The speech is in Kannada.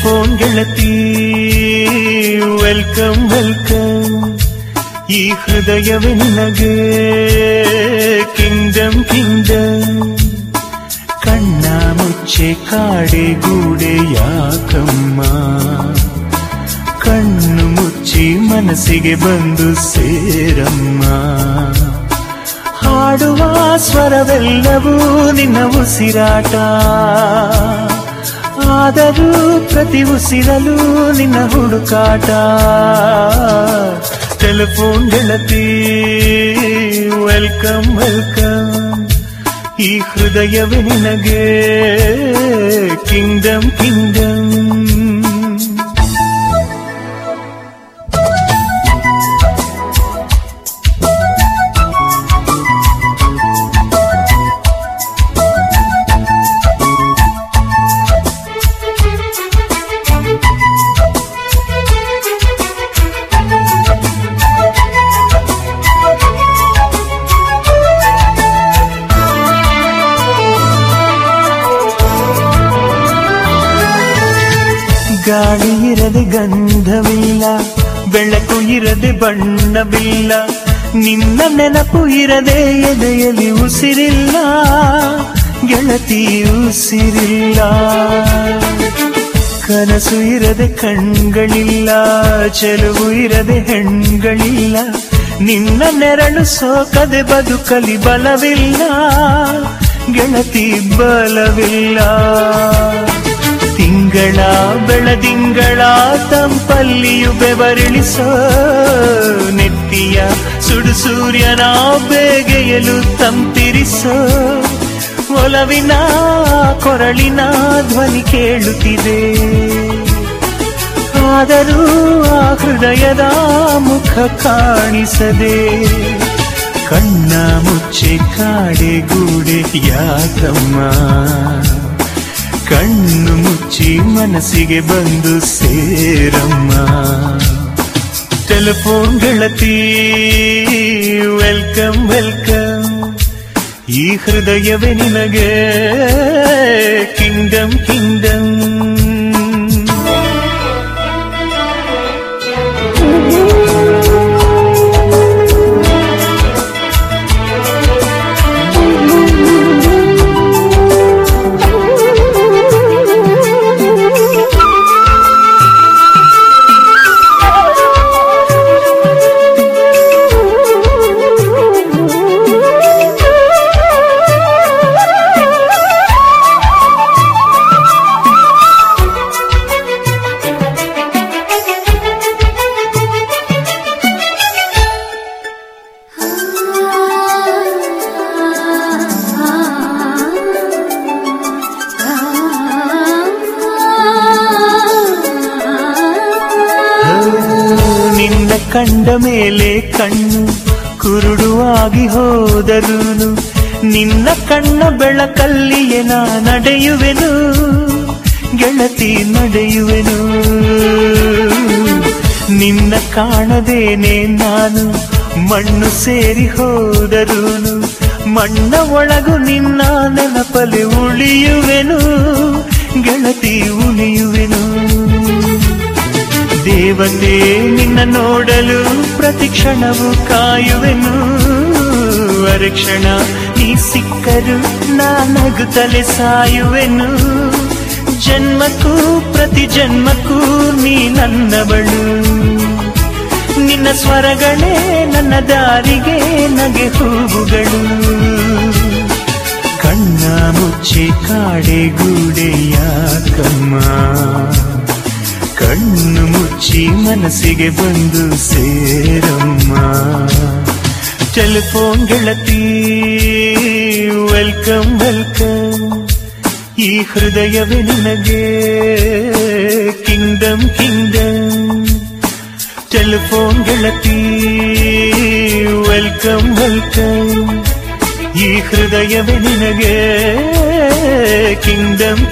ಟೆಲಿಫೋನ್ ಗೆಳತಿ. ವೆಲ್ಕಮ್ ವೆಲ್ಕಮ್ ಈ ಹೃದಯವೇ ನಿನಗೆ. ಕಿಂಗ್ಡಮ್ ಕಿಂಗ್ಡಮ್ ಕಣ್ಣ ಮುಚ್ಚೆ, ಕಾಡೆ ಗೂಡೆ ಯಾಕಮ್ಮ. ಕಣ್ಣು ಮುಚ್ಚಿ ಮನಸ್ಸಿಗೆ ಬಂದು ಸೇರಮ್ಮ. ಹಾಡುವ ಸ್ವರವೆಲ್ಲವೂ ನಿನ್ನ ಉಸಿರಾಟ. ಆದರೂ ಪ್ರತಿ ಉಸಿರಲು ನಿನ್ನ ಹುಡುಕಾಟ. ಟೆಲಿಫೋನ್ ಗೆಳತಿ ವೆಲ್ಕಮ್ ವೆಲ್ಕಮ್ ಈ ಹೃದಯವೇ ನಿನಗೆ ಕಿಂಗ್ಡಮ್ ಕಿಂಗ್ಡಮ್ ಗಾಳಿ ಇರದೆ ಗಂಧವಿಲ್ಲ, ಬೆಳಕು ಇರದೆ ಬಣ್ಣವಿಲ್ಲ, ನಿನ್ನ ನೆನಪು ಇರದೆ ಎದೆಯಲ್ಲಿ ಉಸಿರಿಲ್ಲ, ಗೆಳತಿ ಉಸಿರಿಲ್ಲ. ಕನಸು ಇರದೆ ಕಣ್ಗಳಿಲ್ಲ, ಚೆಲುವು ಇರದೆ ಹೆಣ್ಗಳಿಲ್ಲ, ನಿನ್ನ ನೆರಳು ಸೋಕದೆ ಬದುಕಲಿ ಬಲವಿಲ್ಲ, ಗೆಳತಿ ಬಲವಿಲ್ಲ. ಬೆಳದಿಂಗಳ ತಂಪಲ್ಲಿಯು ಬೆವರಿಳಿಸೋ. ನೆತ್ತಿಯ ಸುಡು ಸೂರ್ಯನ ಬೇಗೆಯಲು ತಂಪಿರಿಸೋ ಒಲವಿನ ಕೊರಳಿನ ಧ್ವನಿ ಕೇಳುತ್ತಿದೆ. ಆದರೂ ಆ ಹೃದಯದ ಮುಖ ಕಾಣಿಸದೆ. ಕಣ್ಣ ಮುಚ್ಚೆ ಕಾಡೆ ಗೂಡೆ, ಯಾಕಮ್ಮ? ಕಣ್ಣು ಮುಚ್ಚಿ ಮನಸ್ಸಿಗೆ ಬಂದು ಸೇರಮ್ಮ ಟೆಲಿಫೋನ್ ಗೆಳತಿ ವೆಲ್ಕಮ್ ವೆಲ್ಕಮ್ ಈ ಹೃದಯವೇ ನಿನಗೆ ಕಿಂಗ್ಡಮ್ ಕಿಂಗ್ಡಮ್ ಕಂಡ ಮೇಲೆ ಕಣ್ಣು ಕುರುಡುವಾಗಿ ಹೋದರುನು. ನಿನ್ನ ಕಣ್ಣ ಬೆಳಕಲ್ಲಿಯೇ ನಾ ನಡೆಯುವೆನು, ಗೆಳತಿ ನಡೆಯುವೆನು. ನಿನ್ನ ಕಾಣದೇನೆ ನಾನು ಮಣ್ಣು ಸೇರಿ ಹೋದರೂನು. ಮಣ್ಣ ಒಳಗು ನಿನ್ನ ನೆನಪಲ್ಲಿ ಉಳಿಯುವೆನು, ಗೆಳತಿ ಉಳಿಯುವೆನು. ದೇವತೆ, ನಿನ್ನ ನೋಡಲು ಪ್ರತಿ ಕ್ಷಣವು ಕಾಯುವೆನು. ಅರಕ್ಷಣ ನೀ ಸಿಕ್ಕರು ನಾನಗುತ್ತಲೆ ಸಾಯುವೆನು. ಜನ್ಮಕ್ಕೂ, ಪ್ರತಿ ಜನ್ಮಕ್ಕೂ ನೀ ನನ್ನವಳು. ನಿನ್ನ ಸ್ವರಗಳೇ ನನ್ನ ದಾರಿಗೆ ನಗೆ ಹೂವುಗಳು ಕಣ್ಣ ಮುಚ್ಚಿ ಕಾಡೆ ಗೂಡೆಯ ಯಾಕಮ್ಮ ಕಣ್ಣು ಮುಚ್ಚಿ ಮನಸ್ಸಿಗೆ ಬಂದು ಸೇರಮ್ಮ ಟೆಲಿಫೋನ್ ಗೆಳತಿ ವೆಲ್ಕಮ್ ವೆಲ್ಕಮ್ ಈ ಹೃದಯವೇ ನಿನಗೆ ಕಿಂಗ್ಡಮ್ ಕಿಂಗ್ಡಮ್ ಟೆಲಿಫೋನ್ ಗೆಳತಿ ವೆಲ್ಕಮ್ ವೆಲ್ಕಮ್ ಈ ಹೃದಯವೇ ನಿನಗೆ ಕಿಂಗ್ಡಮ್